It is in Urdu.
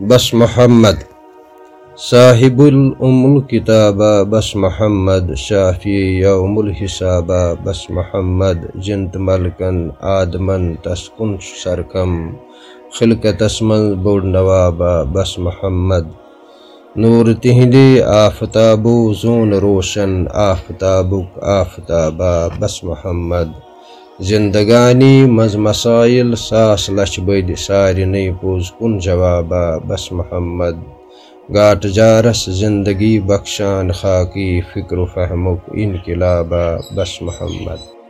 بس محمد، صاحب الام الکتابہ بس محمد، شافی یوم الحسابہ بس محمد، جنت ملکن، آدمن، تسکن سرکم خلقتس من بوڑ نوابہ بس محمد، نور تہندی آفتابو زون روشن، آفتابک آفتابہ بس محمد زندگانی مز مسائل ساس لچھ بد سارے پوز کن جوابہ بس محمد۔ گاٹ جارس زندگی بخشان خاکی، فکر و فہمک انقلابہ بس محمد۔